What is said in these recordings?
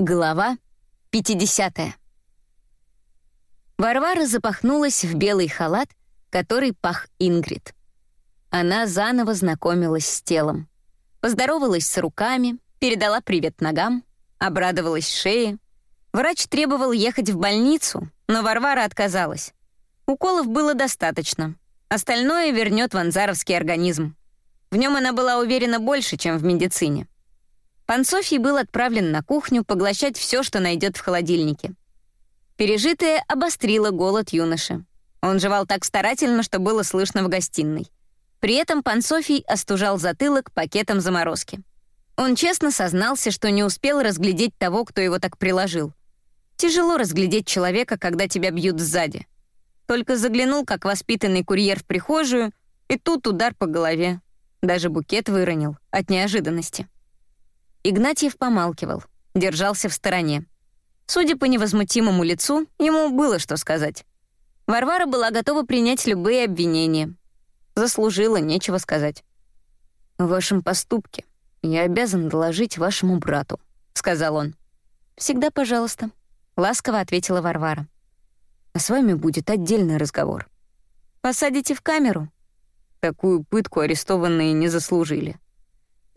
Глава 50. Варвара запахнулась в белый халат, который пах Ингрид. Она заново знакомилась с телом. Поздоровалась с руками, передала привет ногам, обрадовалась шее. Врач требовал ехать в больницу, но Варвара отказалась. Уколов было достаточно. Остальное вернет ванзаровский организм. В нем она была уверена больше, чем в медицине. Пан Софий был отправлен на кухню поглощать все, что найдет в холодильнике. Пережитое обострило голод юноши. Он жевал так старательно, что было слышно в гостиной. При этом пан Софий остужал затылок пакетом заморозки. Он честно сознался, что не успел разглядеть того, кто его так приложил. Тяжело разглядеть человека, когда тебя бьют сзади. Только заглянул, как воспитанный курьер в прихожую, и тут удар по голове. Даже букет выронил от неожиданности. Игнатьев помалкивал, держался в стороне. Судя по невозмутимому лицу, ему было что сказать. Варвара была готова принять любые обвинения. Заслужила, нечего сказать. «В вашем поступке я обязан доложить вашему брату», — сказал он. «Всегда пожалуйста», — ласково ответила Варвара. «А с вами будет отдельный разговор». «Посадите в камеру?» Такую пытку арестованные не заслужили.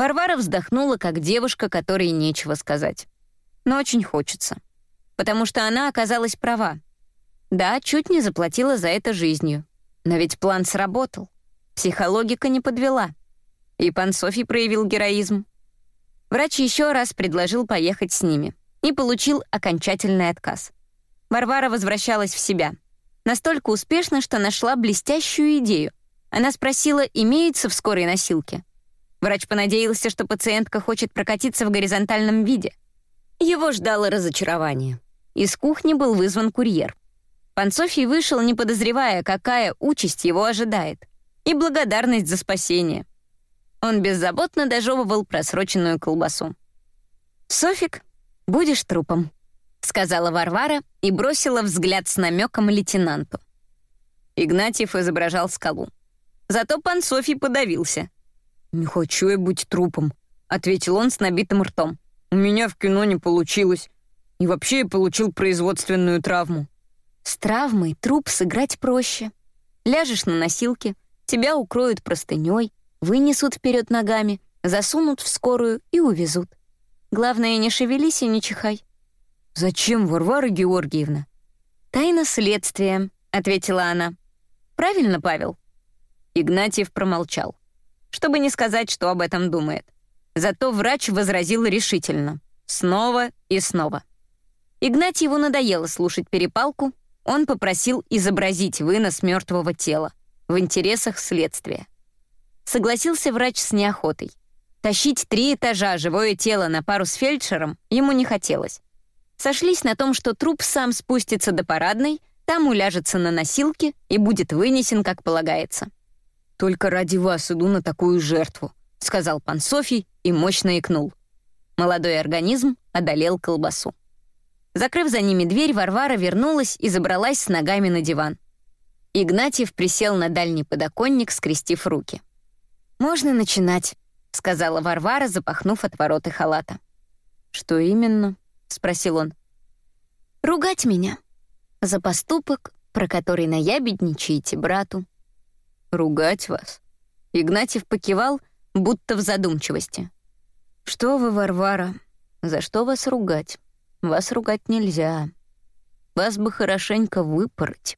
Варвара вздохнула, как девушка, которой нечего сказать. Но очень хочется. Потому что она оказалась права. Да, чуть не заплатила за это жизнью. Но ведь план сработал. Психологика не подвела. И пан Софий проявил героизм. Врач еще раз предложил поехать с ними и получил окончательный отказ. Варвара возвращалась в себя. Настолько успешно, что нашла блестящую идею. Она спросила, имеется в скорой носилке. Врач понадеялся, что пациентка хочет прокатиться в горизонтальном виде. Его ждало разочарование. Из кухни был вызван курьер. Пан Софий вышел, не подозревая, какая участь его ожидает, и благодарность за спасение. Он беззаботно дожевывал просроченную колбасу. «Софик, будешь трупом», — сказала Варвара и бросила взгляд с намеком лейтенанту. Игнатьев изображал скалу. Зато пан Софий подавился — «Не хочу я быть трупом», — ответил он с набитым ртом. «У меня в кино не получилось. И вообще я получил производственную травму». «С травмой труп сыграть проще. Ляжешь на носилке, тебя укроют простыней, вынесут вперед ногами, засунут в скорую и увезут. Главное, не шевелись и не чихай». «Зачем, Варвара Георгиевна?» «Тайна следствия», — ответила она. «Правильно, Павел?» Игнатьев промолчал чтобы не сказать, что об этом думает. Зато врач возразил решительно. Снова и снова. Игнатьеву надоело слушать перепалку, он попросил изобразить вынос мертвого тела в интересах следствия. Согласился врач с неохотой. Тащить три этажа живое тело на пару с фельдшером ему не хотелось. Сошлись на том, что труп сам спустится до парадной, там уляжется на носилке и будет вынесен, как полагается. «Только ради вас иду на такую жертву», — сказал пан Софий и мощно икнул. Молодой организм одолел колбасу. Закрыв за ними дверь, Варвара вернулась и забралась с ногами на диван. Игнатьев присел на дальний подоконник, скрестив руки. «Можно начинать», — сказала Варвара, запахнув от вороты халата. «Что именно?» — спросил он. «Ругать меня. За поступок, про который наябедничаете брату. Ругать вас?» Игнатьев покивал, будто в задумчивости. «Что вы, Варвара? За что вас ругать? Вас ругать нельзя. Вас бы хорошенько выпороть».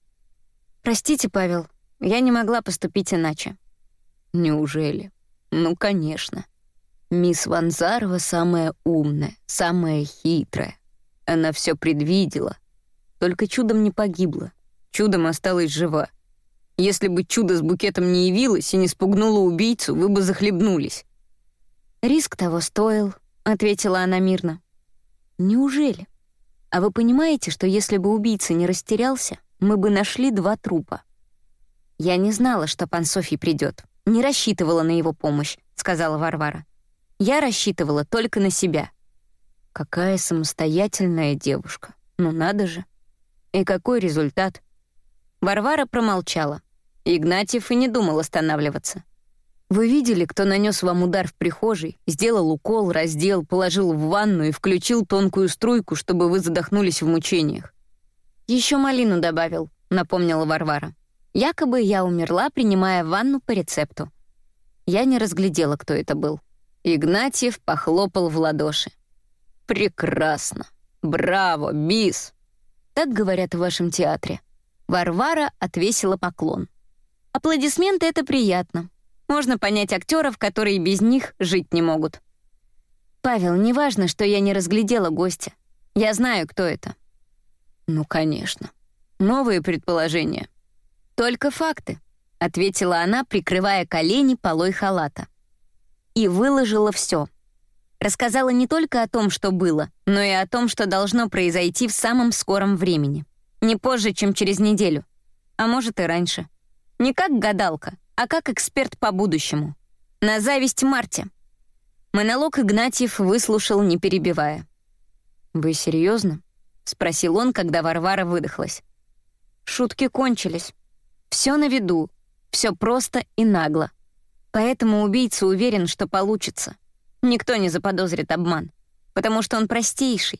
«Простите, Павел, я не могла поступить иначе». «Неужели? Ну, конечно. Мисс Ванзарова самая умная, самая хитрая. Она все предвидела. Только чудом не погибла, чудом осталась жива. Если бы чудо с букетом не явилось и не спугнуло убийцу, вы бы захлебнулись». «Риск того стоил», — ответила она мирно. «Неужели? А вы понимаете, что если бы убийца не растерялся, мы бы нашли два трупа?» «Я не знала, что пан Софий придет, не рассчитывала на его помощь», — сказала Варвара. «Я рассчитывала только на себя». «Какая самостоятельная девушка! Ну надо же!» «И какой результат?» Варвара промолчала. Игнатьев и не думал останавливаться. Вы видели, кто нанес вам удар в прихожей, сделал укол, раздел, положил в ванну и включил тонкую струйку, чтобы вы задохнулись в мучениях? Еще малину добавил, напомнила Варвара. Якобы я умерла, принимая ванну по рецепту. Я не разглядела, кто это был. Игнатьев похлопал в ладоши. «Прекрасно! Браво, бис!» Так говорят в вашем театре. Варвара отвесила поклон. Аплодисменты — это приятно. Можно понять актеров, которые без них жить не могут. «Павел, не важно, что я не разглядела гостя. Я знаю, кто это». «Ну, конечно. Новые предположения». «Только факты», — ответила она, прикрывая колени полой халата. И выложила все. Рассказала не только о том, что было, но и о том, что должно произойти в самом скором времени. Не позже, чем через неделю. А может и раньше. Не как гадалка, а как эксперт по будущему. На зависть Марте. Монолог Игнатьев выслушал, не перебивая. «Вы серьезно? спросил он, когда Варвара выдохлась. Шутки кончились. Все на виду, все просто и нагло. Поэтому убийца уверен, что получится. Никто не заподозрит обман, потому что он простейший.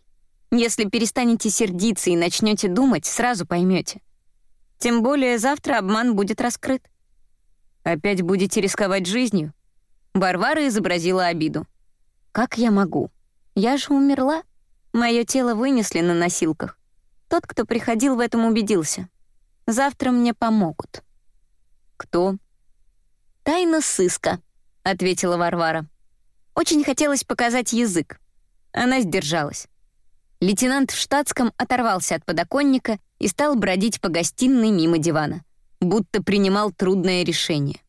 Если перестанете сердиться и начнете думать, сразу поймете. Тем более завтра обман будет раскрыт. Опять будете рисковать жизнью? Варвара изобразила обиду. Как я могу? Я же умерла. Мое тело вынесли на носилках. Тот, кто приходил в этом, убедился. Завтра мне помогут. Кто? Тайна сыска, ответила Варвара. Очень хотелось показать язык. Она сдержалась. Лейтенант в штатском оторвался от подоконника и стал бродить по гостиной мимо дивана будто принимал трудное решение.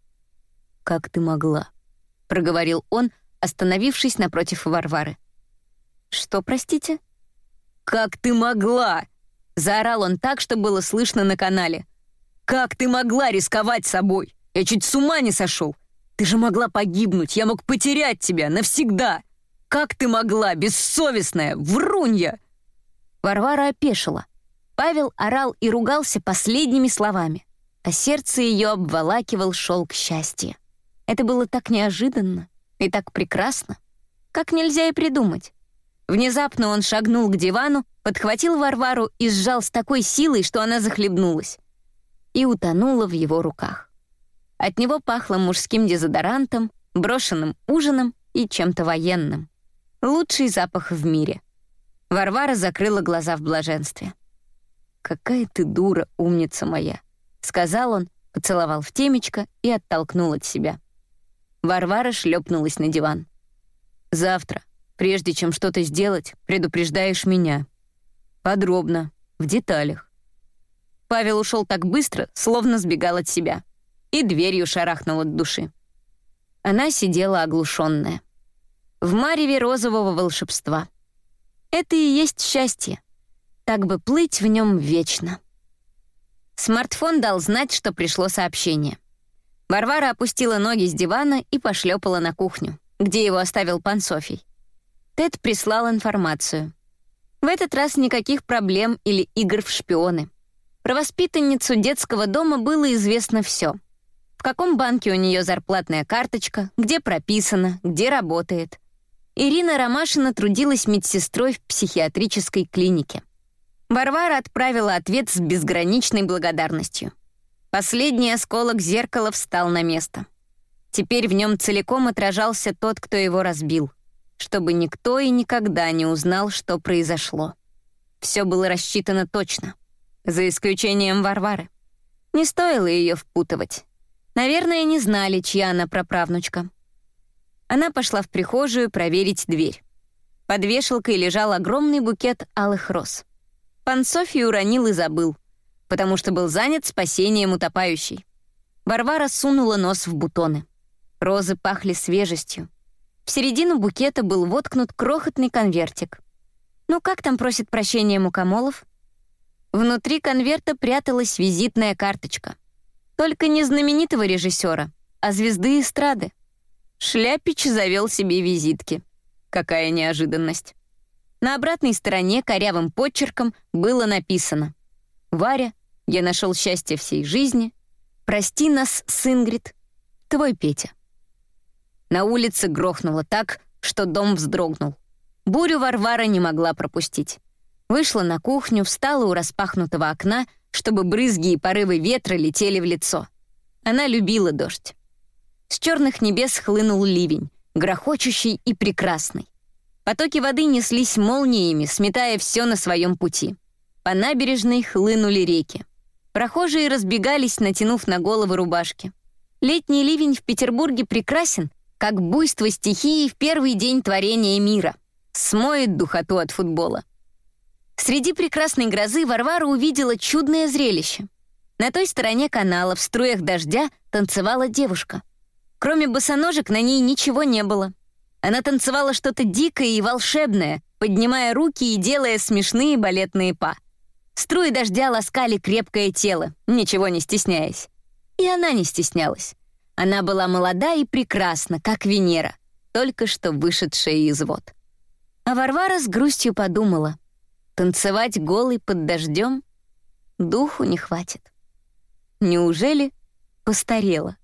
«Как ты могла?» — проговорил он, остановившись напротив Варвары. «Что, простите?» «Как ты могла?» — заорал он так, что было слышно на канале. «Как ты могла рисковать собой? Я чуть с ума не сошел. Ты же могла погибнуть, я мог потерять тебя навсегда. Как ты могла, бессовестная, врунья!» Варвара опешила. Павел орал и ругался последними словами а сердце ее обволакивал шелк счастья. Это было так неожиданно и так прекрасно, как нельзя и придумать. Внезапно он шагнул к дивану, подхватил Варвару и сжал с такой силой, что она захлебнулась, и утонула в его руках. От него пахло мужским дезодорантом, брошенным ужином и чем-то военным. Лучший запах в мире. Варвара закрыла глаза в блаженстве. «Какая ты дура, умница моя!» сказал он, поцеловал в темечко и оттолкнул от себя. Варвара шлепнулась на диван. «Завтра, прежде чем что-то сделать, предупреждаешь меня. Подробно, в деталях». Павел ушел так быстро, словно сбегал от себя, и дверью шарахнул от души. Она сидела оглушенная. В мареве розового волшебства. Это и есть счастье. Так бы плыть в нем вечно. Смартфон дал знать, что пришло сообщение. Варвара опустила ноги с дивана и пошлепала на кухню, где его оставил пан Софий. Тед прислал информацию. В этот раз никаких проблем или игр в шпионы. Про воспитанницу детского дома было известно все. В каком банке у нее зарплатная карточка, где прописана, где работает. Ирина Ромашина трудилась медсестрой в психиатрической клинике. Варвара отправила ответ с безграничной благодарностью. Последний осколок зеркала встал на место. Теперь в нем целиком отражался тот, кто его разбил, чтобы никто и никогда не узнал, что произошло. Все было рассчитано точно, за исключением Варвары. Не стоило ее впутывать. Наверное, не знали, чья она праправнучка. Она пошла в прихожую проверить дверь. Под вешалкой лежал огромный букет алых роз. Пан Софий уронил и забыл, потому что был занят спасением утопающей. Варвара сунула нос в бутоны. Розы пахли свежестью. В середину букета был воткнут крохотный конвертик. Ну как там просит прощения Мукомолов? Внутри конверта пряталась визитная карточка. Только не знаменитого режиссера, а звезды эстрады. Шляпич завел себе визитки. Какая неожиданность. На обратной стороне корявым подчерком было написано «Варя, я нашел счастье всей жизни. Прости нас с Ингрид. Твой Петя». На улице грохнуло так, что дом вздрогнул. Бурю Варвара не могла пропустить. Вышла на кухню, встала у распахнутого окна, чтобы брызги и порывы ветра летели в лицо. Она любила дождь. С черных небес хлынул ливень, грохочущий и прекрасный. Потоки воды неслись молниями, сметая все на своем пути. По набережной хлынули реки. Прохожие разбегались, натянув на головы рубашки. Летний ливень в Петербурге прекрасен, как буйство стихии в первый день творения мира. Смоет духоту от футбола. Среди прекрасной грозы Варвара увидела чудное зрелище. На той стороне канала в струях дождя танцевала девушка. Кроме босоножек на ней ничего не было. Она танцевала что-то дикое и волшебное, поднимая руки и делая смешные балетные па. Струи дождя ласкали крепкое тело, ничего не стесняясь. И она не стеснялась. Она была молода и прекрасна, как Венера, только что вышедшая из вод. А Варвара с грустью подумала, танцевать голый под дождем духу не хватит. Неужели постарела?